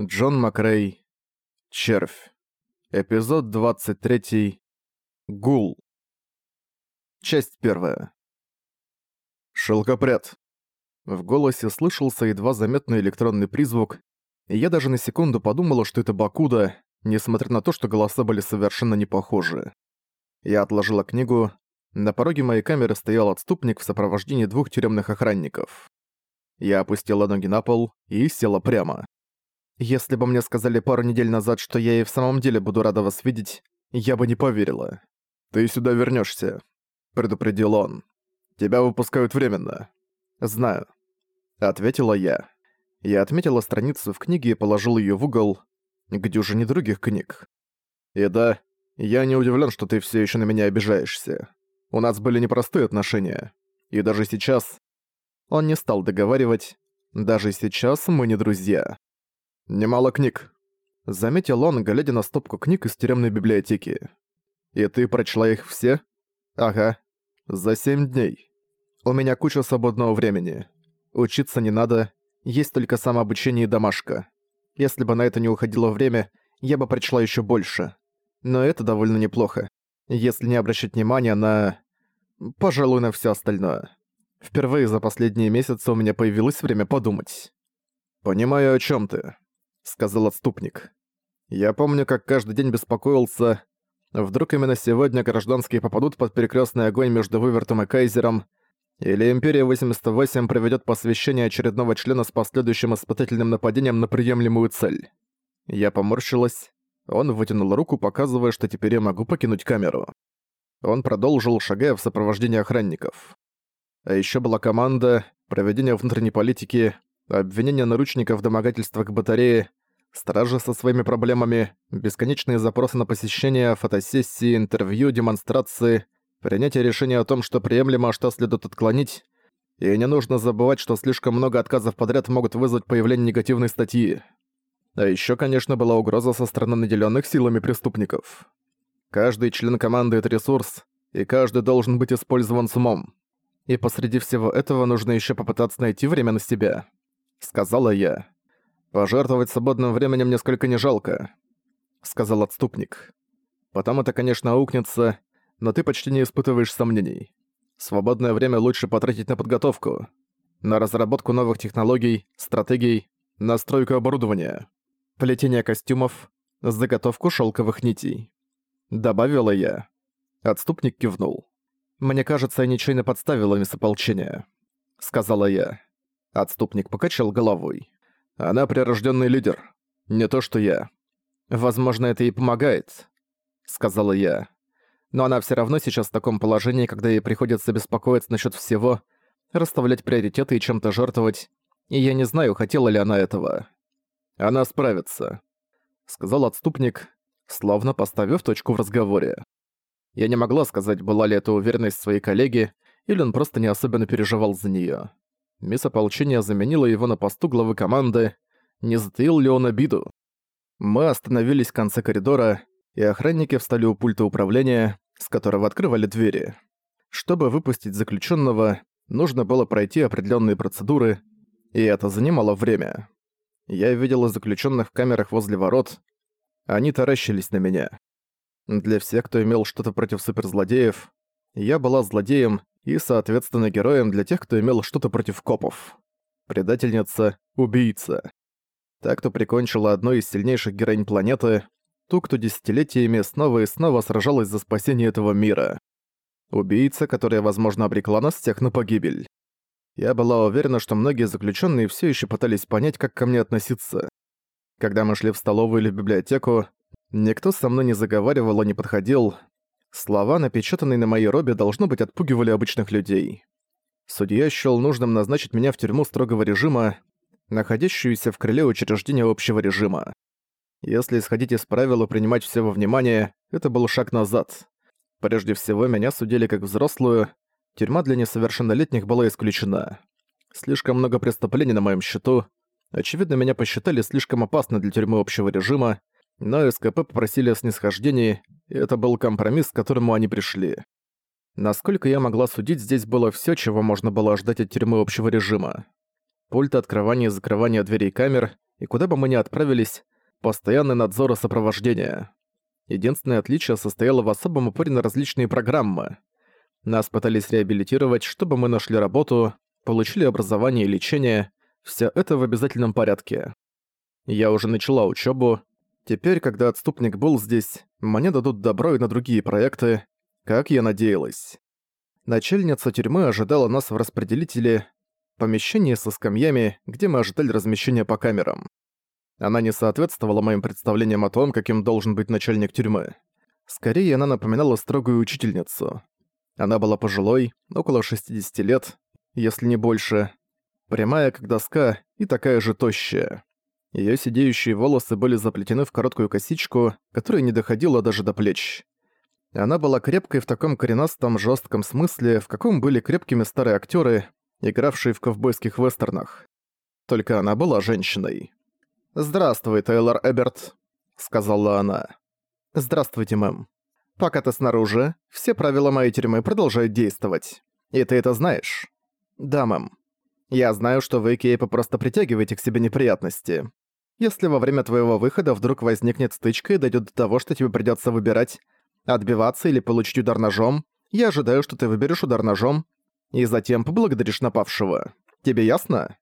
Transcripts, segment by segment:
Джон Макрей. Червь. Эпизод 23. Гул. Часть первая. Шелкопряд. В голосе слышался едва заметный электронный призвук, и я даже на секунду подумала, что это Бакуда, несмотря на то, что голоса были совершенно не похожи. Я отложила книгу. На пороге моей камеры стоял отступник в сопровождении двух тюремных охранников. Я опустила ноги на пол и села прямо. Если бы мне сказали пару недель назад, что я и в самом деле буду рада вас видеть, я бы не поверила. «Ты сюда вернешься, предупредил он. «Тебя выпускают временно». «Знаю», — ответила я. Я отметила страницу в книге и положил ее в угол, к дюжине других книг. «И да, я не удивлен, что ты все еще на меня обижаешься. У нас были непростые отношения. И даже сейчас...» Он не стал договаривать. «Даже сейчас мы не друзья». «Немало книг», — заметил он, глядя на стопку книг из тюремной библиотеки. «И ты прочла их все?» «Ага. За семь дней. У меня куча свободного времени. Учиться не надо, есть только самообучение и домашка. Если бы на это не уходило время, я бы прочла еще больше. Но это довольно неплохо, если не обращать внимания на... Пожалуй, на все остальное. Впервые за последние месяцы у меня появилось время подумать. «Понимаю, о чем ты», сказал отступник. «Я помню, как каждый день беспокоился. Вдруг именно сегодня гражданские попадут под перекрестный огонь между Вывертом и Кайзером, или Империя 88 проведет посвящение очередного члена с последующим испытательным нападением на приемлемую цель». Я поморщилась. Он вытянул руку, показывая, что теперь я могу покинуть камеру. Он продолжил, шагая в сопровождении охранников. А еще была команда, проведение внутренней политики, обвинение наручников в домогательствах батареи, стражи со своими проблемами, бесконечные запросы на посещение, фотосессии, интервью, демонстрации, принятие решения о том, что приемлемо, а что следует отклонить, и не нужно забывать, что слишком много отказов подряд могут вызвать появление негативной статьи. А еще, конечно, была угроза со стороны наделенных силами преступников. Каждый член команды — это ресурс, и каждый должен быть использован с умом. И посреди всего этого нужно еще попытаться найти время на себя. Сказала я. «Пожертвовать свободным временем несколько не жалко», — сказал отступник. «Потом это, конечно, аукнется, но ты почти не испытываешь сомнений. Свободное время лучше потратить на подготовку, на разработку новых технологий, стратегий, настройку оборудования, плетение костюмов, заготовку шелковых нитей». Добавила я. Отступник кивнул. «Мне кажется, я ничейно подставила месополчение», — сказала я. Отступник покачал головой. Она прирожденный лидер. Не то, что я. Возможно, это и помогает, сказала я. Но она все равно сейчас в таком положении, когда ей приходится беспокоиться насчет всего, расставлять приоритеты и чем-то жертвовать, и я не знаю, хотела ли она этого. Она справится, сказал отступник, словно поставив точку в разговоре. Я не могла сказать, была ли это уверенность своей коллеги, или он просто не особенно переживал за неё. Мисс Ополчения заменила его на посту главы команды. Не затаил ли он обиду? Мы остановились в конце коридора, и охранники встали у пульта управления, с которого открывали двери. Чтобы выпустить заключенного, нужно было пройти определенные процедуры, и это занимало время. Я видела заключенных в камерах возле ворот. Они таращились на меня. Для всех, кто имел что-то против суперзлодеев, я была злодеем и, соответственно, героем для тех, кто имел что-то против копов. Предательница, убийца. Та, кто прикончила одну из сильнейших героинь планеты, ту, кто десятилетиями снова и снова сражалась за спасение этого мира. Убийца, которая, возможно, обрекла нас всех на погибель. Я была уверена, что многие заключенные все еще пытались понять, как ко мне относиться. Когда мы шли в столовую или в библиотеку, никто со мной не заговаривал и не подходил, Слова, напечатанные на моей робе, должно быть отпугивали обычных людей. Судья счёл нужным назначить меня в тюрьму строгого режима, находящуюся в крыле учреждения общего режима. Если исходить из правил и принимать все во внимание, это был шаг назад. Прежде всего, меня судили как взрослую, тюрьма для несовершеннолетних была исключена. Слишком много преступлений на моем счету. Очевидно, меня посчитали слишком опасной для тюрьмы общего режима, но СКП попросили о снисхождении, это был компромисс, к которому они пришли. Насколько я могла судить, здесь было всё, чего можно было ожидать от тюрьмы общего режима. Пульт открывания и закрывания дверей камер, и куда бы мы ни отправились, постоянный надзор и сопровождение. Единственное отличие состояло в особом упоре на различные программы. Нас пытались реабилитировать, чтобы мы нашли работу, получили образование и лечение, все это в обязательном порядке. Я уже начала учебу. Теперь, когда отступник был здесь, мне дадут добро и на другие проекты, как я надеялась. Начальница тюрьмы ожидала нас в распределителе, помещении со скамьями, где мы ожидали размещения по камерам. Она не соответствовала моим представлениям о том, каким должен быть начальник тюрьмы. Скорее, она напоминала строгую учительницу. Она была пожилой, около 60 лет, если не больше, прямая как доска и такая же тощая. Её сидеющие волосы были заплетены в короткую косичку, которая не доходила даже до плеч. Она была крепкой в таком коренастом жестком смысле, в каком были крепкими старые актеры, игравшие в ковбойских вестернах. Только она была женщиной. «Здравствуй, Тейлор Эберт», — сказала она. «Здравствуйте, мэм. Пока ты снаружи, все правила моей тюрьмы продолжают действовать. И ты это знаешь?» «Да, мэм. Я знаю, что вы, Кейпа, просто притягиваете к себе неприятности. Если во время твоего выхода вдруг возникнет стычка и дойдет до того, что тебе придется выбирать, отбиваться или получить удар ножом, я ожидаю, что ты выберешь удар ножом и затем поблагодаришь напавшего. Тебе ясно?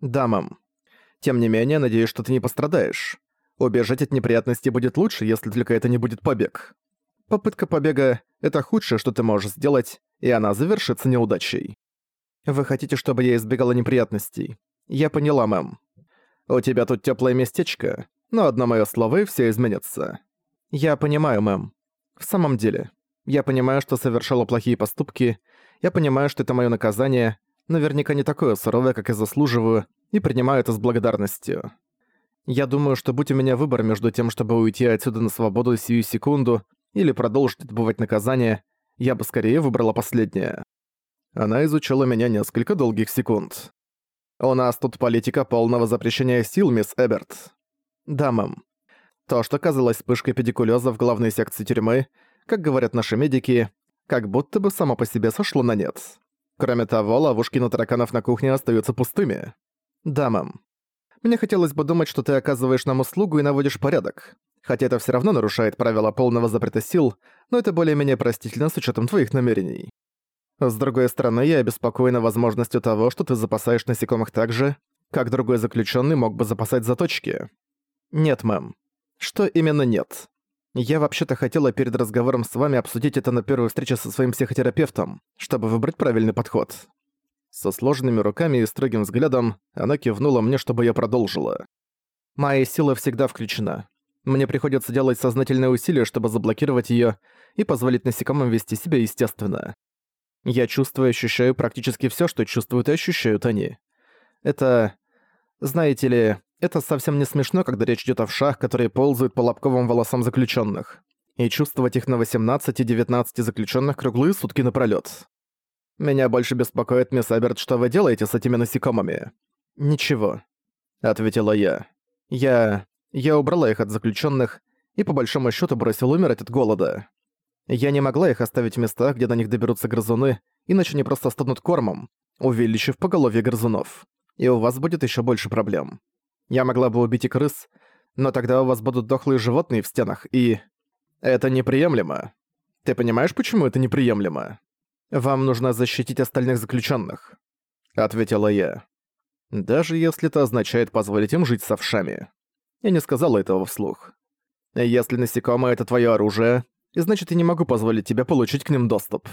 Да, мам. Тем не менее, надеюсь, что ты не пострадаешь. Убежать от неприятностей будет лучше, если только это не будет побег. Попытка побега — это худшее, что ты можешь сделать, и она завершится неудачей. Вы хотите, чтобы я избегала неприятностей? Я поняла, мэм. У тебя тут тёплое местечко, но одно моё слово и всё изменится. Я понимаю, мэм. В самом деле, я понимаю, что совершала плохие поступки, я понимаю, что это моё наказание, наверняка не такое суровое, как я заслуживаю, и принимаю это с благодарностью. Я думаю, что будь у меня выбор между тем, чтобы уйти отсюда на свободу сию секунду или продолжить отбывать наказание, я бы скорее выбрала последнее. Она изучала меня несколько долгих секунд. «У нас тут политика полного запрещения сил, мисс Эберт». «Да, мэм. То, что казалось вспышкой педикулеза в главной секции тюрьмы, как говорят наши медики, как будто бы само по себе сошло на нет. Кроме того, ловушки на тараканов на кухне остаются пустыми». «Да, мэм. Мне хотелось бы думать, что ты оказываешь нам услугу и наводишь порядок. Хотя это все равно нарушает правила полного запрета сил, но это более-менее простительно с учетом твоих намерений. С другой стороны, я обеспокоена возможностью того, что ты запасаешь насекомых так же, как другой заключенный мог бы запасать заточки. Нет, мэм. Что именно нет? Я вообще-то хотела перед разговором с вами обсудить это на первой встрече со своим психотерапевтом, чтобы выбрать правильный подход. Со сложенными руками и строгим взглядом она кивнула мне, чтобы я продолжила. Моя сила всегда включена. Мне приходится делать сознательные усилия, чтобы заблокировать её и позволить насекомым вести себя естественно. Я чувствую и ощущаю практически всё, что чувствуют и ощущают они. Это... Знаете ли, это совсем не смешно, когда речь идёт о вшах, которые ползают по лобковым волосам заключённых. И чувствовать их на 18 и 19 заключённых круглые сутки напролёт. Меня больше беспокоит, мисс Аберт, что вы делаете с этими насекомыми. Ничего, ответила я. Я... я убрала их от заключённых и по большому счёту бросила умирать от голода. Я не могла их оставить в местах, где до них доберутся грызуны, иначе они просто станут кормом, увеличив поголовье грызунов. И у вас будет еще больше проблем. Я могла бы убить и крыс, но тогда у вас будут дохлые животные в стенах, и... Это неприемлемо. Ты понимаешь, почему это неприемлемо? Вам нужно защитить остальных заключенных, ответила я. Даже если это означает позволить им жить с овшами. Я не сказала этого вслух. Если насекомое — это твое оружие, и значит, я не могу позволить тебе получить к ним доступ.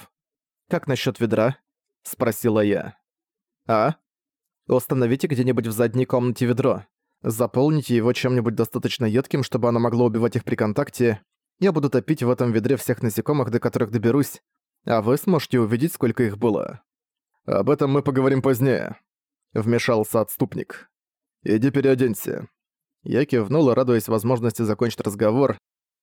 Как насчет ведра? Спросила я. А? Установите где-нибудь в задней комнате ведро. Заполните его чем-нибудь достаточно едким, чтобы оно могло убивать их при контакте. Я буду топить в этом ведре всех насекомых, до которых доберусь, а вы сможете увидеть, сколько их было. Об этом мы поговорим позднее. Вмешался отступник. Иди переоденься. Я кивнула, радуясь возможности закончить разговор,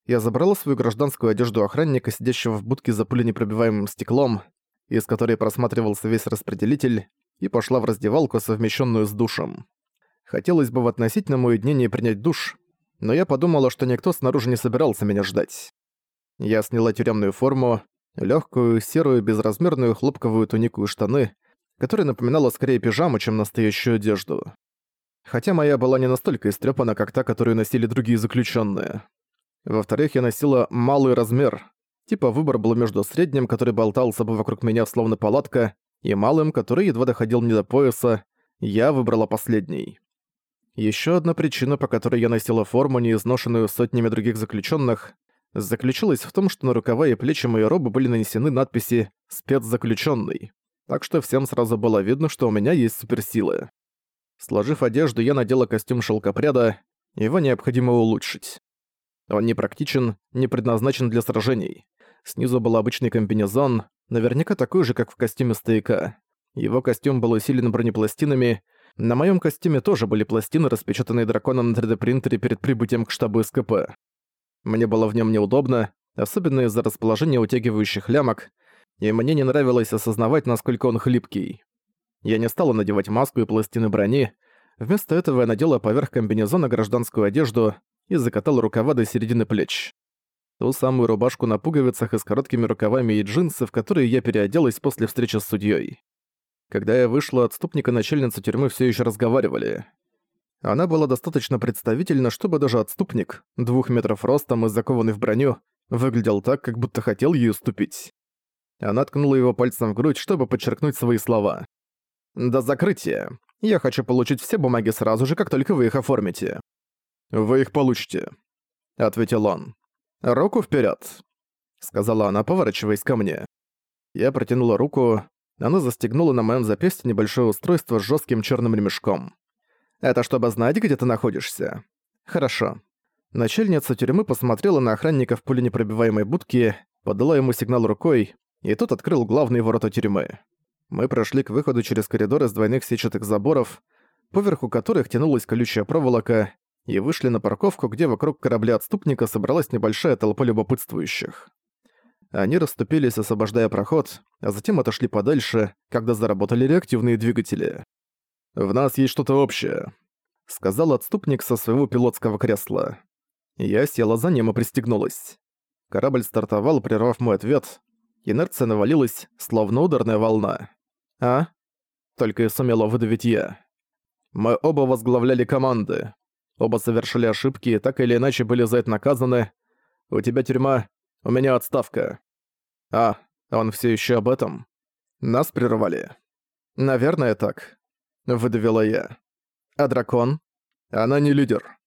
я забрала свою гражданскую одежду охранника, сидящего в будке за пуленепробиваемым стеклом, из которой просматривался весь распределитель, и пошла в раздевалку, совмещенную с душем. Хотелось бы в относительном уединении принять душ, но я подумала, что никто снаружи не собирался меня ждать. Я сняла тюремную форму, легкую, серую, безразмерную хлопковую тунику и штаны, которая напоминала скорее пижаму, чем настоящую одежду. Хотя моя была не настолько истрепана, как та, которую носили другие заключенные. Во-вторых, я носила малый размер. Типа выбор был между средним, который болтался бы вокруг меня словно палатка, и малым, который едва доходил мне до пояса. Я выбрала последний. Еще одна причина, по которой я носила форму, не изношенную сотнями других заключенных, заключалась в том, что на рукава и плечи моей робы были нанесены надписи «Спецзаключенный», так что всем сразу было видно, что у меня есть суперсилы. Сложив одежду, я надела костюм шелкопряда, его необходимо улучшить. Он не практичен, не предназначен для сражений. Снизу был обычный комбинезон, наверняка такой же, как в костюме стояка. Его костюм был усилен бронепластинами, на моем костюме тоже были пластины, распечатанные драконом на 3D-принтере перед прибытием к штабу СКП. Мне было в нем неудобно, особенно из-за расположения утягивающих лямок, и мне не нравилось осознавать, насколько он хлипкий. Я не стала надевать маску и пластины брони, вместо этого я надела поверх комбинезона гражданскую одежду и закатала рукава до середины плеч. Ту самую рубашку на пуговицах и с короткими рукавами и джинсы, в которые я переоделась после встречи с судьей. Когда я вышла, отступника начальницы тюрьмы все еще разговаривали. Она была достаточно представительна, чтобы даже отступник, двух метров ростом и закованный в броню, выглядел так, как будто хотел ей уступить. Она ткнула его пальцем в грудь, чтобы подчеркнуть свои слова. «До закрытия. Я хочу получить все бумаги сразу же, как только вы их оформите». «Вы их получите», — ответил он. «Руку вперед, сказала она, поворачиваясь ко мне. Я протянула руку, она застегнула на моем запястье небольшое устройство с жестким черным ремешком. «Это чтобы знать, где ты находишься?» «Хорошо». Начальница тюрьмы посмотрела на охранника в пуленепробиваемой будке, подала ему сигнал рукой, и тот открыл главные ворота тюрьмы. Мы прошли к выходу через коридор из двойных сетчатых заборов, поверху которых тянулась колючая проволока, и вышли на парковку, где вокруг корабля-отступника собралась небольшая толпа любопытствующих. Они расступились, освобождая проход, а затем отошли подальше, когда заработали реактивные двигатели. «В нас есть что-то общее», — сказал отступник со своего пилотского кресла. Я села за ним и пристегнулась. Корабль стартовал, прервав мой ответ. Инерция навалилась, словно ударная волна. «А?» Только и сумела выдавить я. Мы оба возглавляли команды. Оба совершили ошибки и так или иначе были за это наказаны. У тебя тюрьма, у меня отставка. А, он все еще об этом? Нас прервали. Наверное, так. Выдавила я. А дракон? Она не лидер,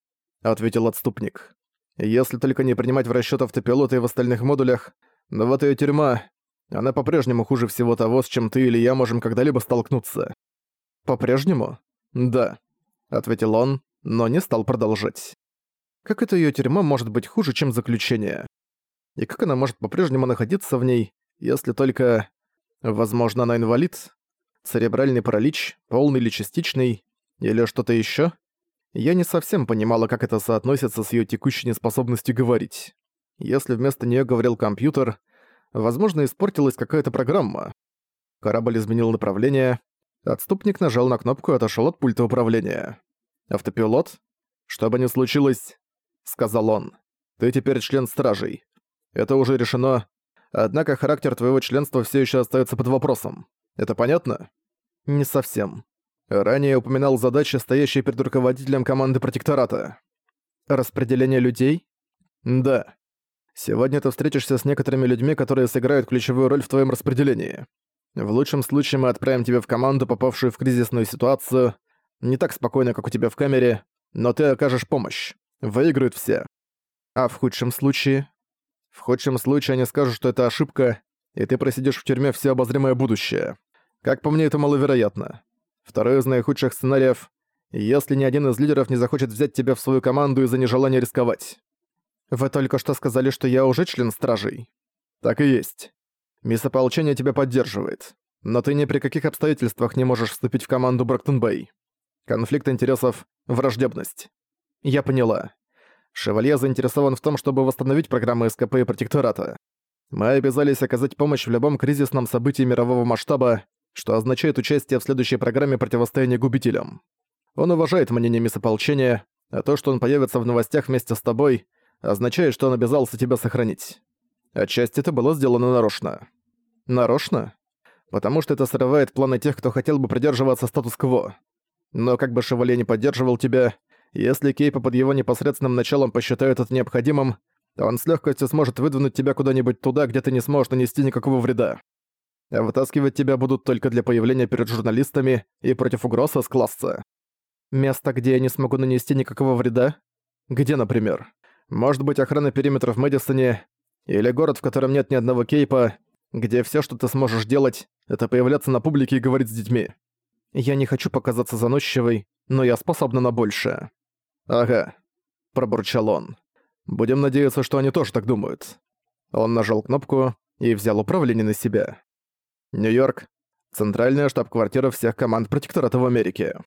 ответил отступник. Если только не принимать в расчет автопилота и в остальных модулях, но вот ее тюрьма, она по-прежнему хуже всего того, с чем ты или я можем когда-либо столкнуться. По-прежнему? Да, ответил он, но не стал продолжать. Как это ее тюрьма может быть хуже, чем заключение? И как она может по-прежнему находиться в ней, если только... Возможно, она инвалид? Церебральный паралич, полный или частичный? Или что-то ещё? Я не совсем понимала, как это соотносится с её текущей неспособностью говорить. Если вместо неё говорил компьютер, возможно, испортилась какая-то программа. Корабль изменил направление. Отступник нажал на кнопку и отошёл от пульта управления. «Автопилот? Что бы ни случилось», — сказал он, — «ты теперь член стражей. Это уже решено. Однако характер твоего членства все еще остается под вопросом. Это понятно? Не совсем. Ранее упоминал задачи, стоящие перед руководителем команды протектората. Распределение людей? Да. Сегодня ты встретишься с некоторыми людьми, которые сыграют ключевую роль в твоем распределении. В лучшем случае мы отправим тебя в команду, попавшую в кризисную ситуацию. Не так спокойно, как у тебя в камере, но ты окажешь помощь. Выиграют все. А в худшем случае в худшем случае они скажут, что это ошибка, и ты просидишь в тюрьме все обозримое будущее. Как по мне, это маловероятно. Второй из наихудших сценариев — если ни один из лидеров не захочет взять тебя в свою команду из-за нежелания рисковать. Вы только что сказали, что я уже член стражей. Так и есть. Мисс Ополчение тебя поддерживает. Но ты ни при каких обстоятельствах не можешь вступить в команду Броктон-Бэй. Конфликт интересов — враждебность. Я поняла. Шевалье заинтересован в том, чтобы восстановить программы СКП и протектората. Мы обязались оказать помощь в любом кризисном событии мирового масштаба, что означает участие в следующей программе противостояния губителям. Он уважает мнение мисс ополчения, а то, что он появится в новостях вместе с тобой, означает, что он обязался тебя сохранить. Отчасти это было сделано нарочно. Нарочно? Потому что это срывает планы тех, кто хотел бы придерживаться статус-кво. Но как бы Шевале не поддерживал тебя, если Кейпа под его непосредственным началом посчитает это необходимым, то он с легкостью сможет выдвинуть тебя куда-нибудь туда, где ты не сможешь нанести никакого вреда. А вытаскивать тебя будут только для появления перед журналистами и против угроз с класса. Место, где я не смогу нанести никакого вреда? Где, например? Может быть, охрана периметра в Мэдисоне, или город, в котором нет ни одного кейпа, где все, что ты сможешь делать, это появляться на публике и говорить с детьми. Я не хочу показаться заносчивой, но я способна на большее. Ага, пробурчал он. Будем надеяться, что они тоже так думают. Он нажал кнопку и взял управление на себя. Нью-Йорк. Центральная штаб-квартира всех команд протектората в Америке.